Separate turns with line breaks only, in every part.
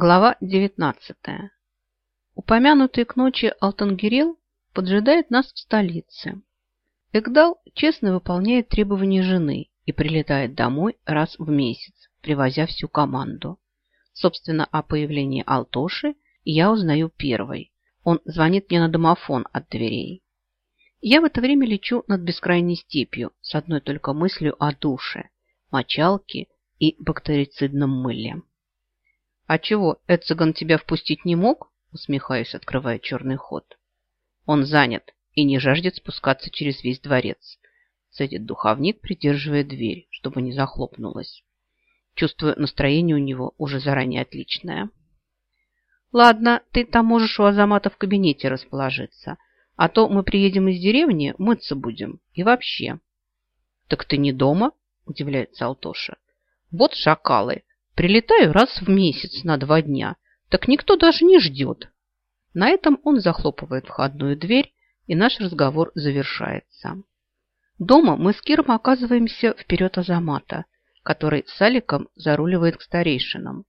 Глава 19. Упомянутый к ночи Алтангирел поджидает нас в столице. Эгдал честно выполняет требования жены и прилетает домой раз в месяц, привозя всю команду. Собственно, о появлении Алтоши я узнаю первой. Он звонит мне на домофон от дверей. Я в это время лечу над бескрайней степью с одной только мыслью о душе, мочалке и бактерицидном мыле. «А чего, Эциган тебя впустить не мог?» усмехаюсь, открывая черный ход. «Он занят и не жаждет спускаться через весь дворец», цедит духовник, придерживая дверь, чтобы не захлопнулась. Чувствую, настроение у него уже заранее отличное. «Ладно, ты там можешь у Азамата в кабинете расположиться, а то мы приедем из деревни, мыться будем. И вообще». «Так ты не дома?» – удивляется Алтоша. «Вот шакалы!» Прилетаю раз в месяц на два дня, так никто даже не ждет. На этом он захлопывает входную дверь, и наш разговор завершается. Дома мы с Киром оказываемся вперед Азамата, который с Аликом заруливает к старейшинам.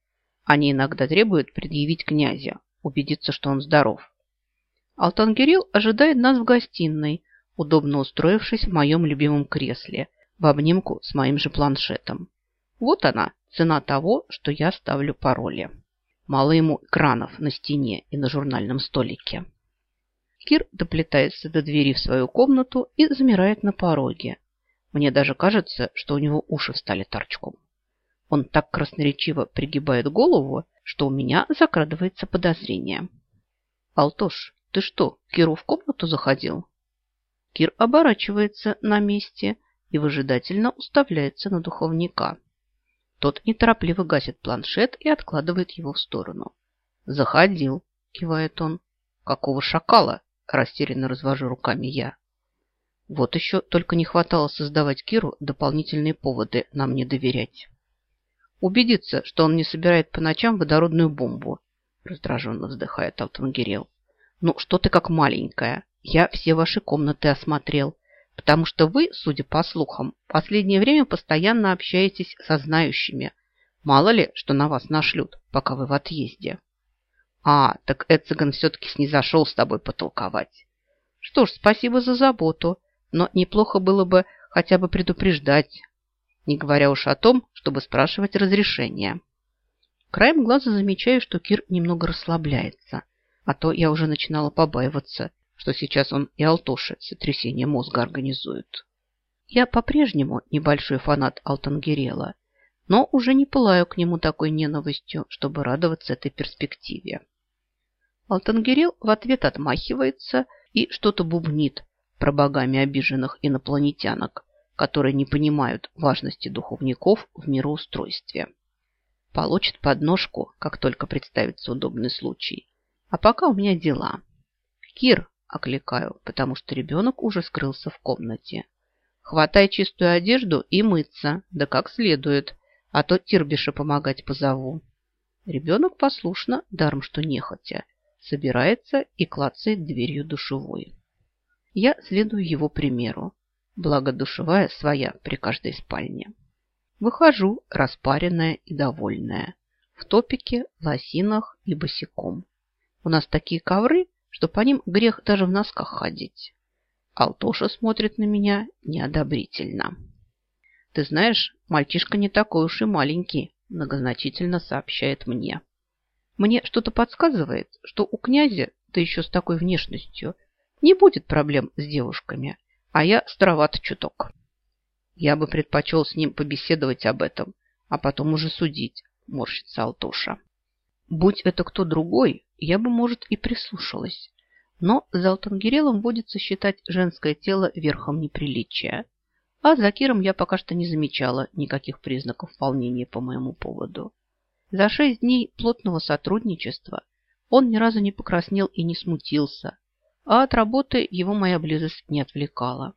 Они иногда требуют предъявить князя, убедиться, что он здоров. Алтангирил ожидает нас в гостиной, удобно устроившись в моем любимом кресле, в обнимку с моим же планшетом. Вот она, Цена того, что я ставлю пароли. Мало ему экранов на стене и на журнальном столике. Кир доплетается до двери в свою комнату и замирает на пороге. Мне даже кажется, что у него уши стали торчком. Он так красноречиво пригибает голову, что у меня закрадывается подозрение. «Алтош, ты что, Киру в комнату заходил?» Кир оборачивается на месте и выжидательно уставляется на духовника. Тот неторопливо гасит планшет и откладывает его в сторону. «Заходил», – кивает он. «Какого шакала?» – растерянно развожу руками я. Вот еще только не хватало создавать Киру дополнительные поводы нам не доверять. Убедиться, что он не собирает по ночам водородную бомбу, раздраженно вздыхает Алтангирел. Ну, что ты как маленькая? Я все ваши комнаты осмотрел потому что вы, судя по слухам, в последнее время постоянно общаетесь со знающими. Мало ли, что на вас нашлют, пока вы в отъезде. А, так Эциган все-таки снизошел с тобой потолковать. Что ж, спасибо за заботу, но неплохо было бы хотя бы предупреждать, не говоря уж о том, чтобы спрашивать разрешения. Краем глаза замечаю, что Кир немного расслабляется, а то я уже начинала побаиваться, что сейчас он и Алтоши сотрясение мозга организует. Я по-прежнему небольшой фанат Алтангерела, но уже не пылаю к нему такой ненавистью, чтобы радоваться этой перспективе. Алтангерел в ответ отмахивается и что-то бубнит про богами обиженных инопланетянок, которые не понимают важности духовников в мироустройстве. Получит подножку, как только представится удобный случай. А пока у меня дела. Кир, окликаю, потому что ребенок уже скрылся в комнате. Хватай чистую одежду и мыться, да как следует, а то Тирбиша помогать позову. Ребенок послушно, даром что нехотя, собирается и клацает дверью душевой. Я следую его примеру, благо душевая своя при каждой спальне. Выхожу, распаренная и довольная, в топике, лосинах и босиком. У нас такие ковры, что по ним грех даже в носках ходить. Алтоша смотрит на меня неодобрительно. «Ты знаешь, мальчишка не такой уж и маленький», многозначительно сообщает мне. Мне что-то подсказывает, что у князя, да еще с такой внешностью, не будет проблем с девушками, а я староват чуток. Я бы предпочел с ним побеседовать об этом, а потом уже судить, морщится Алтоша. Будь это кто другой, я бы, может, и прислушалась. Но за Алтангирелом водится считать женское тело верхом неприличия. А за Киром я пока что не замечала никаких признаков волнения по моему поводу. За шесть дней плотного сотрудничества он ни разу не покраснел и не смутился, а от работы его моя близость не отвлекала.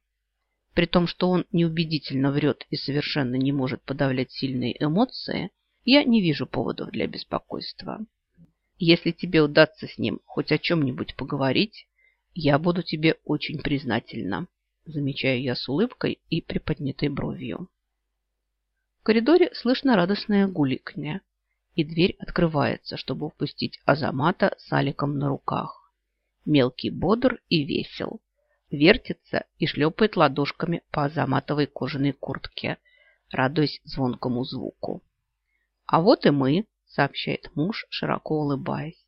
При том, что он неубедительно врет и совершенно не может подавлять сильные эмоции, я не вижу поводов для беспокойства. Если тебе удастся с ним хоть о чем-нибудь поговорить, я буду тебе очень признательна, замечаю я с улыбкой и приподнятой бровью. В коридоре слышно радостное гуликанье. и дверь открывается, чтобы впустить Азамата с Аликом на руках. Мелкий бодр и весел. Вертится и шлепает ладошками по Азаматовой кожаной куртке, радуясь звонкому звуку. «А вот и мы», — сообщает муж, широко улыбаясь.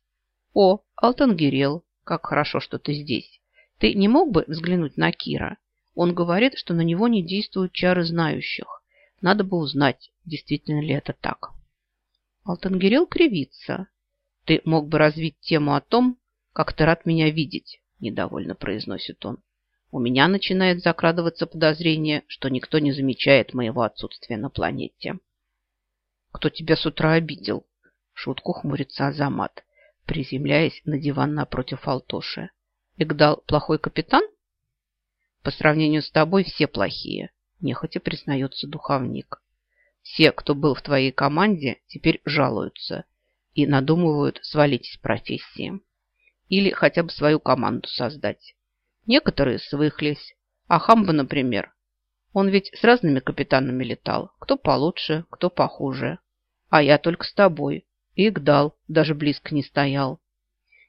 «О, Алтангирел, как хорошо, что ты здесь. Ты не мог бы взглянуть на Кира? Он говорит, что на него не действуют чары знающих. Надо бы узнать, действительно ли это так». Алтангирел кривится. «Ты мог бы развить тему о том, как ты рад меня видеть», – недовольно произносит он. «У меня начинает закрадываться подозрение, что никто не замечает моего отсутствия на планете». «Кто тебя с утра обидел?» – шутку хмурится Азамат, приземляясь на диван напротив Алтоши. «Игдал плохой капитан?» «По сравнению с тобой все плохие», – нехотя признается духовник. Все, кто был в твоей команде, теперь жалуются и надумывают свалить из профессии. Или хотя бы свою команду создать. Некоторые свыхлись. А Хамба, например, он ведь с разными капитанами летал. Кто получше, кто похуже. А я только с тобой. Игдал даже близко не стоял.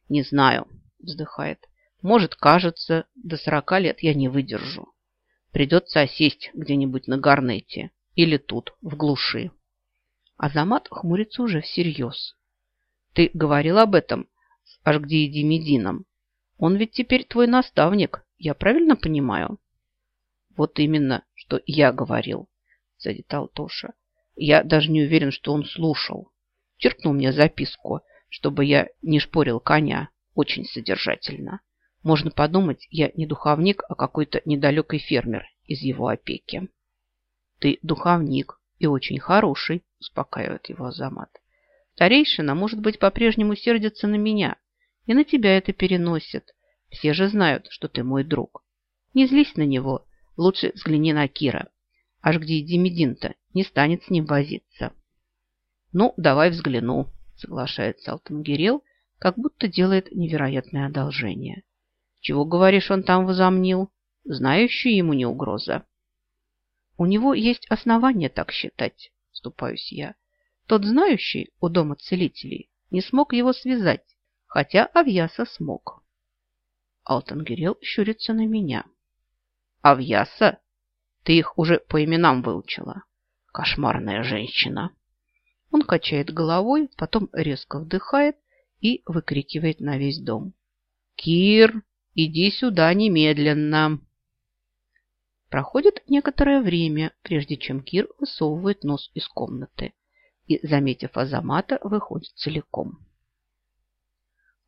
Не знаю, вздыхает. Может, кажется, до сорока лет я не выдержу. Придется осесть где-нибудь на Гарнете или тут, в глуши. Азамат хмурится уже всерьез. Ты говорил об этом с Ашгдиеди Медином. Он ведь теперь твой наставник, я правильно понимаю? Вот именно, что я говорил, садит Алтоша. Я даже не уверен, что он слушал. Черкнул мне записку, чтобы я не шпорил коня. Очень содержательно. Можно подумать, я не духовник, а какой-то недалекий фермер из его опеки. Ты духовник и очень хороший, успокаивает его Азамат. Старейшина, может быть, по-прежнему сердится на меня, и на тебя это переносит. Все же знают, что ты мой друг. Не злись на него, лучше взгляни на Кира. Аж где Демидин-то не станет с ним возиться. Ну, давай взгляну, соглашается Алтангирел, как будто делает невероятное одолжение. Чего, говоришь, он там возомнил? Знающий ему не угроза. У него есть основания так считать, вступаюсь я. Тот знающий у дома целителей не смог его связать, хотя Авьяса смог. Алтангирел щурится на меня. Авьяса? Ты их уже по именам выучила. Кошмарная женщина. Он качает головой, потом резко вдыхает и выкрикивает на весь дом. «Кир, иди сюда немедленно!» Проходит некоторое время, прежде чем Кир высовывает нос из комнаты и, заметив Азамата, выходит целиком.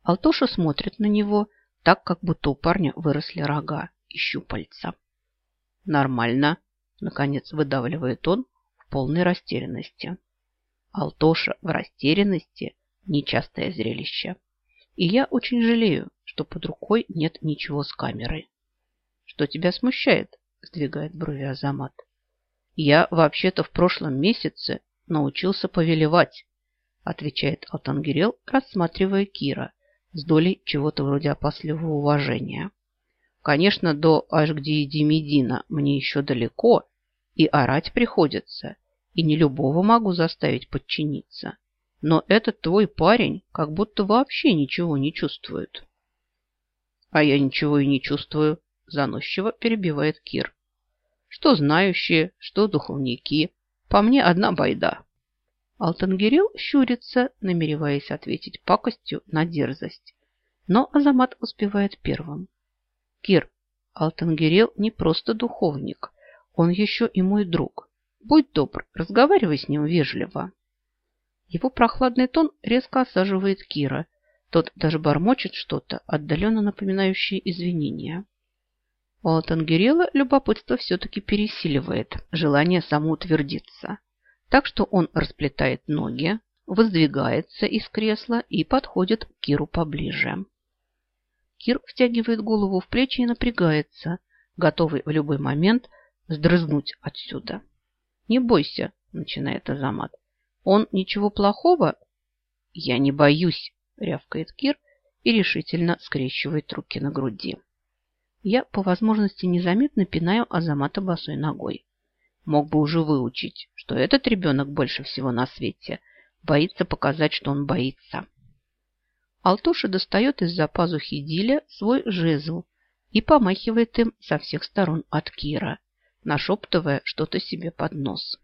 Алтоша смотрит на него так, как будто у парня выросли рога и щупальца. «Нормально», — наконец выдавливает он в полной растерянности. Алтоша в растерянности – нечастое зрелище. И я очень жалею, что под рукой нет ничего с камерой. Что тебя смущает? сдвигает брови Азамат. Я вообще-то в прошлом месяце научился повелевать, отвечает Алтангирел, рассматривая Кира с долей чего-то вроде опасливого уважения. Конечно, до Ашгдии Медина мне еще далеко, и орать приходится, и не любого могу заставить подчиниться. Но этот твой парень как будто вообще ничего не чувствует. А я ничего и не чувствую, заносчиво перебивает Кир. Что знающие, что духовники. По мне одна байда. Алтангирел щурится, намереваясь ответить пакостью на дерзость. Но Азамат успевает первым. Кир, Алтангирел не просто духовник, он еще и мой друг. Будь добр, разговаривай с ним вежливо. Его прохладный тон резко осаживает Кира. Тот даже бормочет что-то, отдаленно напоминающее извинения. У Алтангирела любопытство все-таки пересиливает желание самоутвердиться. Так что он расплетает ноги, воздвигается из кресла и подходит к Киру поближе. Кир втягивает голову в плечи и напрягается, готовый в любой момент сдрызнуть отсюда. «Не бойся», — начинает Азамат. «Он ничего плохого?» «Я не боюсь», — рявкает Кир и решительно скрещивает руки на груди. Я по возможности незаметно пинаю Азамата босой ногой. Мог бы уже выучить, что этот ребенок больше всего на свете Боится показать, что он боится. Алтуша достает из-за пазухи Диля свой жезл и помахивает им со всех сторон от Кира, нашептывая что-то себе под нос.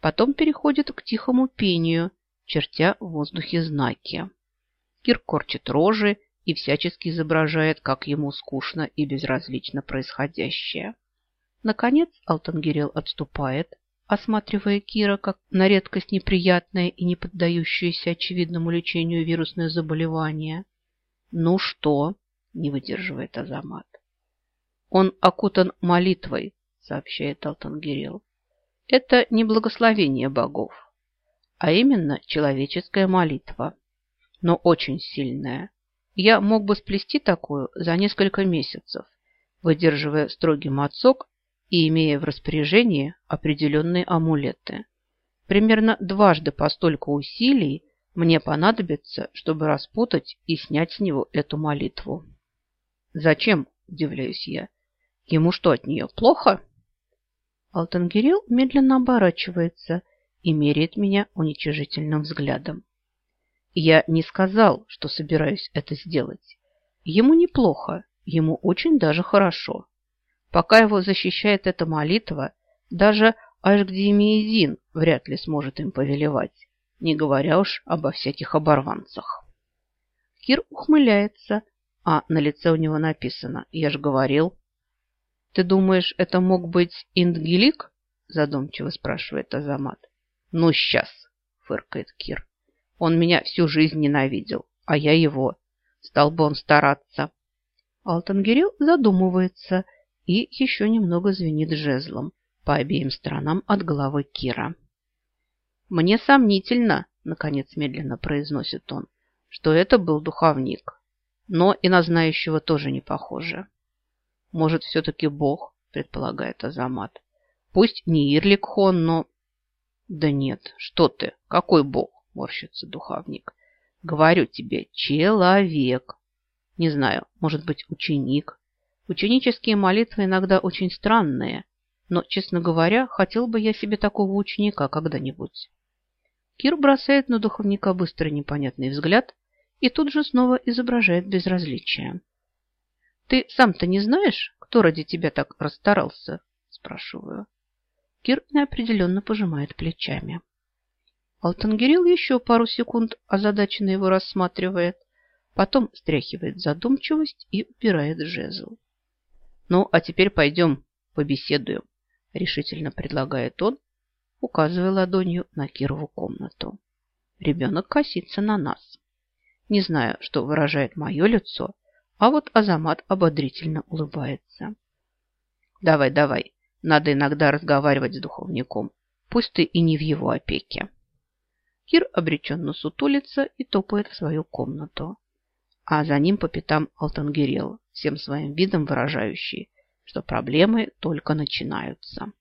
Потом переходит к тихому пению, чертя в воздухе знаки. Кир корчит рожи и всячески изображает, как ему скучно и безразлично происходящее. Наконец Алтангирел отступает, осматривая Кира как на редкость неприятное и не поддающееся очевидному лечению вирусное заболевание. «Ну что?» – не выдерживает Азамат. «Он окутан молитвой», – сообщает Алтангирел. «Это не благословение богов, а именно человеческая молитва, но очень сильная. Я мог бы сплести такую за несколько месяцев, выдерживая строгий отсок и имея в распоряжении определенные амулеты. Примерно дважды по столько усилий мне понадобится, чтобы распутать и снять с него эту молитву. «Зачем?» – удивляюсь я. «Ему что, от нее плохо?» Алтангирил медленно оборачивается и меряет меня уничижительным взглядом. Я не сказал, что собираюсь это сделать. Ему неплохо, ему очень даже хорошо. Пока его защищает эта молитва, даже Ашгдимиедин вряд ли сможет им повелевать, не говоря уж обо всяких оборванцах. Кир ухмыляется, а на лице у него написано «Я же говорил». «Ты думаешь, это мог быть Индгелик?» задумчиво спрашивает Азамат. «Ну, сейчас», фыркает Кир. «Он меня всю жизнь ненавидел, а я его. Стал бы он стараться». Алтангирил задумывается – и еще немного звенит жезлом по обеим сторонам от головы Кира. «Мне сомнительно», — наконец медленно произносит он, «что это был духовник, но и на знающего тоже не похоже. Может, все-таки бог?» — предполагает Азамат. «Пусть не Ирлик Хон, но...» «Да нет, что ты, какой бог?» — морщится духовник. «Говорю тебе, человек. Не знаю, может быть, ученик, Ученические молитвы иногда очень странные, но, честно говоря, хотел бы я себе такого ученика когда-нибудь. Кир бросает на духовника быстрый непонятный взгляд и тут же снова изображает безразличие. «Ты сам-то не знаешь, кто ради тебя так расстарался?» – спрашиваю. Кир неопределенно пожимает плечами. Алтангирил еще пару секунд озадаченно его рассматривает, потом стряхивает задумчивость и упирает жезл. «Ну, а теперь пойдем побеседуем», – решительно предлагает он, указывая ладонью на Кирову комнату. Ребенок косится на нас. Не знаю, что выражает мое лицо, а вот Азамат ободрительно улыбается. «Давай, давай, надо иногда разговаривать с духовником, пусть ты и не в его опеке». Кир обреченно сутулится и топает в свою комнату а за ним по пятам Алтангирел, всем своим видом выражающий, что проблемы только начинаются.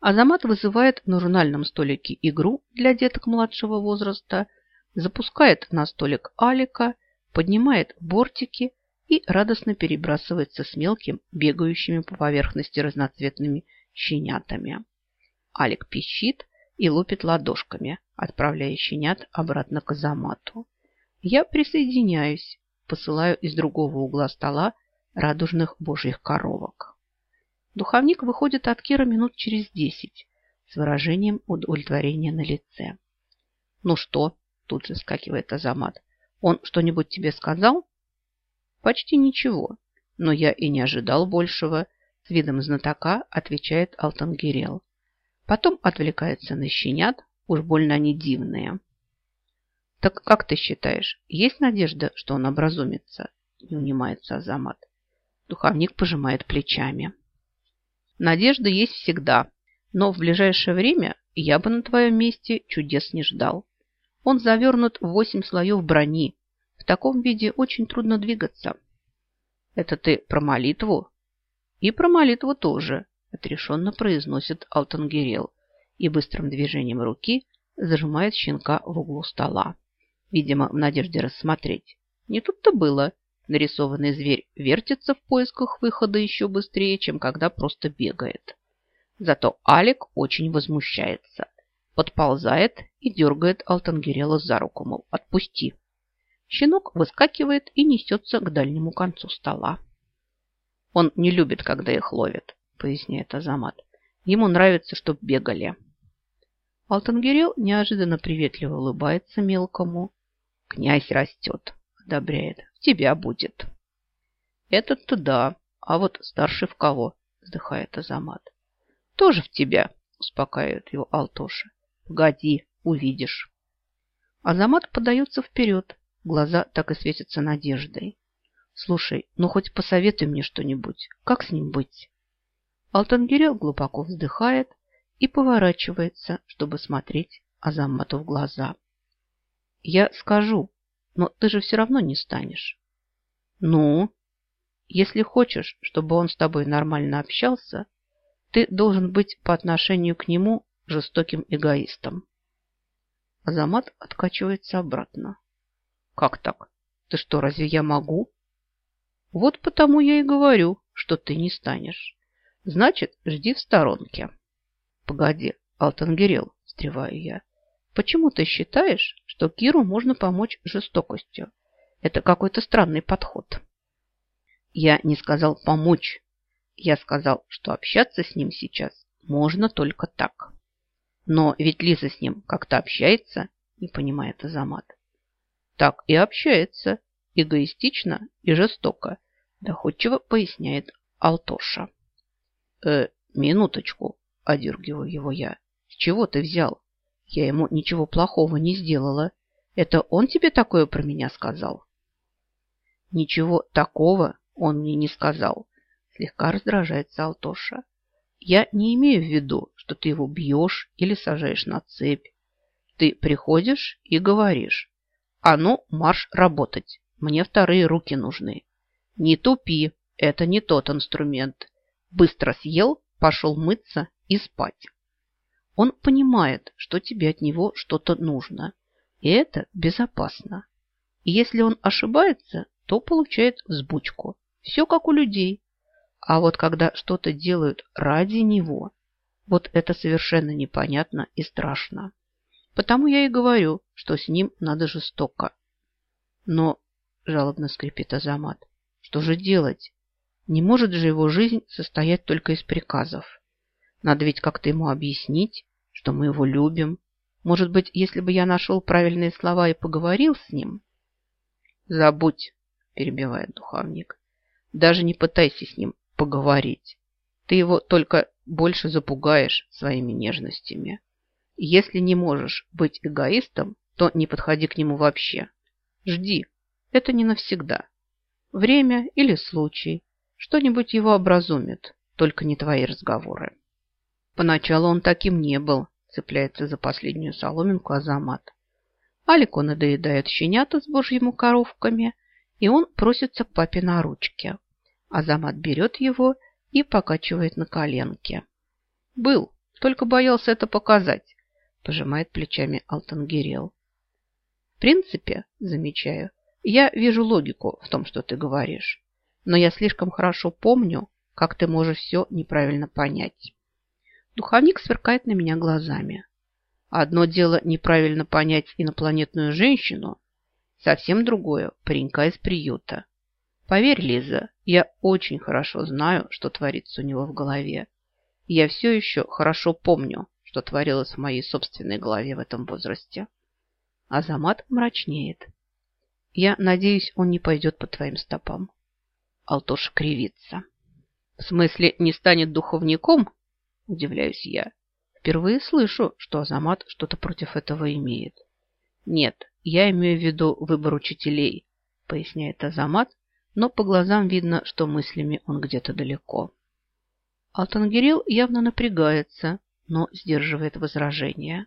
Азамат вызывает на журнальном столике игру для деток младшего возраста, запускает на столик Алика, поднимает бортики и радостно перебрасывается с мелким, бегающими по поверхности разноцветными щенятами. Алик пищит и лупит ладошками, отправляя щенят обратно к Азамату. Я присоединяюсь, посылаю из другого угла стола радужных божьих коровок. Духовник выходит от Кира минут через десять с выражением удовлетворения на лице. «Ну что?» – тут же скакивает Азамат. «Он что-нибудь тебе сказал?» «Почти ничего, но я и не ожидал большего», – с видом знатока отвечает Алтангирел. Потом отвлекается на щенят, уж больно они дивные. Так как ты считаешь, есть надежда, что он образумится? Не унимается Азамат. Духовник пожимает плечами. Надежда есть всегда, но в ближайшее время я бы на твоем месте чудес не ждал. Он завернут в восемь слоев брони. В таком виде очень трудно двигаться. Это ты про молитву? И про молитву тоже, отрешенно произносит Алтангирел и быстрым движением руки зажимает щенка в углу стола видимо, в надежде рассмотреть. Не тут-то было. Нарисованный зверь вертится в поисках выхода еще быстрее, чем когда просто бегает. Зато Алик очень возмущается. Подползает и дергает Алтангерела за руку, мол, отпусти. Щенок выскакивает и несется к дальнему концу стола. Он не любит, когда их ловят, поясняет Азамат. Ему нравится, чтоб бегали. Алтангерел неожиданно приветливо улыбается мелкому. Князь растет, одобряет. В тебя будет. Этот-то да, а вот старший в кого? Вздыхает Азамат. Тоже в тебя, успокаивает его Алтоша. Погоди, увидишь. Азамат подается вперед. Глаза так и светятся надеждой. Слушай, ну хоть посоветуй мне что-нибудь. Как с ним быть? Алтангирел глубоко вздыхает и поворачивается, чтобы смотреть Азамату в глаза. Я скажу, но ты же все равно не станешь. Ну, если хочешь, чтобы он с тобой нормально общался, ты должен быть по отношению к нему жестоким эгоистом. Азамат откачивается обратно. Как так? Ты что, разве я могу? Вот потому я и говорю, что ты не станешь. Значит, жди в сторонке. Погоди, Алтангерел, встреваю я. Почему ты считаешь, что Киру можно помочь жестокостью? Это какой-то странный подход. Я не сказал помочь. Я сказал, что общаться с ним сейчас можно только так. Но ведь Лиза с ним как-то общается, не понимает Азамат. Так и общается, эгоистично и жестоко, доходчиво поясняет Алтоша. Э, минуточку, одергиваю его я. С чего ты взял? Я ему ничего плохого не сделала. Это он тебе такое про меня сказал? Ничего такого он мне не сказал. Слегка раздражается Алтоша. Я не имею в виду, что ты его бьешь или сажаешь на цепь. Ты приходишь и говоришь, а ну, марш работать. Мне вторые руки нужны. Не тупи, это не тот инструмент. Быстро съел, пошел мыться и спать. Он понимает, что тебе от него что-то нужно. И это безопасно. И если он ошибается, то получает взбучку. Все как у людей. А вот когда что-то делают ради него, вот это совершенно непонятно и страшно. Потому я и говорю, что с ним надо жестоко. Но, жалобно скрипит Азамат, что же делать? Не может же его жизнь состоять только из приказов. Надо ведь как-то ему объяснить, что мы его любим. Может быть, если бы я нашел правильные слова и поговорил с ним? Забудь, перебивает духовник. Даже не пытайся с ним поговорить. Ты его только больше запугаешь своими нежностями. Если не можешь быть эгоистом, то не подходи к нему вообще. Жди. Это не навсегда. Время или случай. Что-нибудь его образумит. Только не твои разговоры. Поначалу он таким не был, цепляется за последнюю соломинку Азамат. Алику надоедает щенята с божьими коровками, и он просится к папе на ручке. Азамат берет его и покачивает на коленке. Был, только боялся это показать пожимает плечами Алтангирел. В принципе, замечаю, я вижу логику в том, что ты говоришь. Но я слишком хорошо помню, как ты можешь все неправильно понять. Духовник сверкает на меня глазами. Одно дело неправильно понять инопланетную женщину, совсем другое – паренька из приюта. Поверь, Лиза, я очень хорошо знаю, что творится у него в голове. Я все еще хорошо помню, что творилось в моей собственной голове в этом возрасте. Азамат мрачнеет. Я надеюсь, он не пойдет по твоим стопам. Алтош кривится. В смысле, не станет духовником? Удивляюсь я. Впервые слышу, что Азамат что-то против этого имеет. Нет, я имею в виду выбор учителей, поясняет Азамат, но по глазам видно, что мыслями он где-то далеко. Алтангирил явно напрягается, но сдерживает возражения.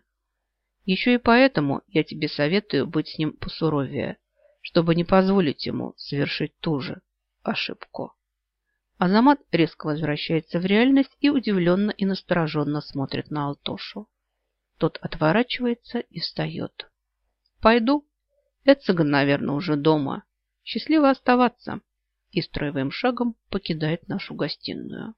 Еще и поэтому я тебе советую быть с ним посуровее, чтобы не позволить ему совершить ту же ошибку. Азамат резко возвращается в реальность и удивленно и настороженно смотрит на Алтошу. Тот отворачивается и встает. «Пойду. Эциган, наверное, уже дома. Счастливо оставаться!» И строевым шагом покидает нашу гостиную.